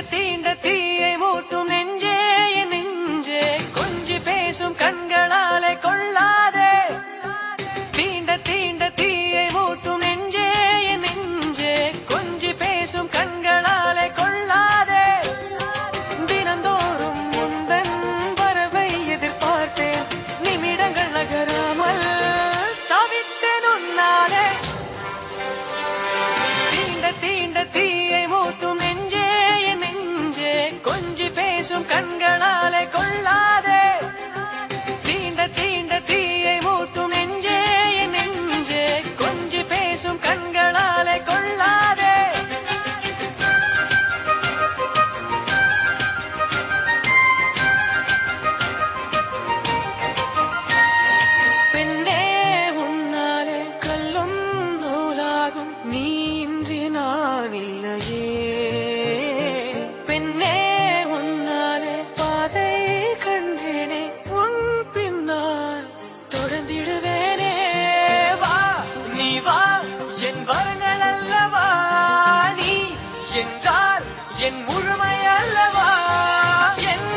തീണ്ട തീണ്ട su cangas. என் முழுமை அல்லவா? என்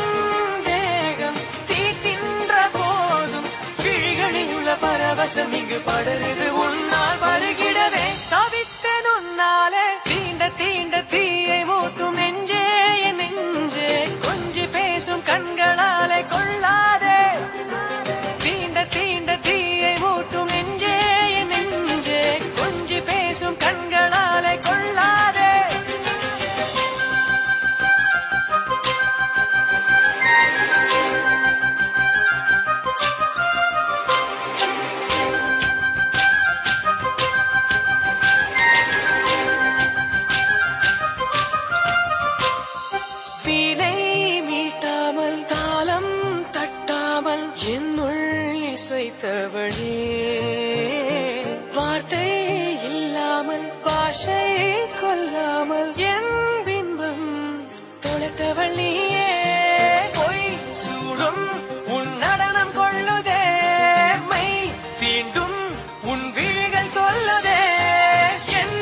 தேகம் தீ தின்ற போதும் கிழிகளில் உள்ள பரவசம் இங்கு படருது உன்னால் என்னுள் இசைத்தவளே வார்த்தை இல்லாமல் பாஷை கொல்லாமல் என் பின்பம் தொலைத்தவள் நீயே. பொய் சூடும் உன் நடனம் கொள்ளுதே. மை தீண்டும் உன் விழிகள் சொல்லுதே. என்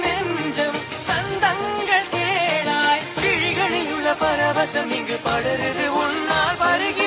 நெஞ்சம் சந்தங்கள் கேளாய். விழிகளில் உள்ள பரவசம் இங்கு படருது. உன்னால் உன்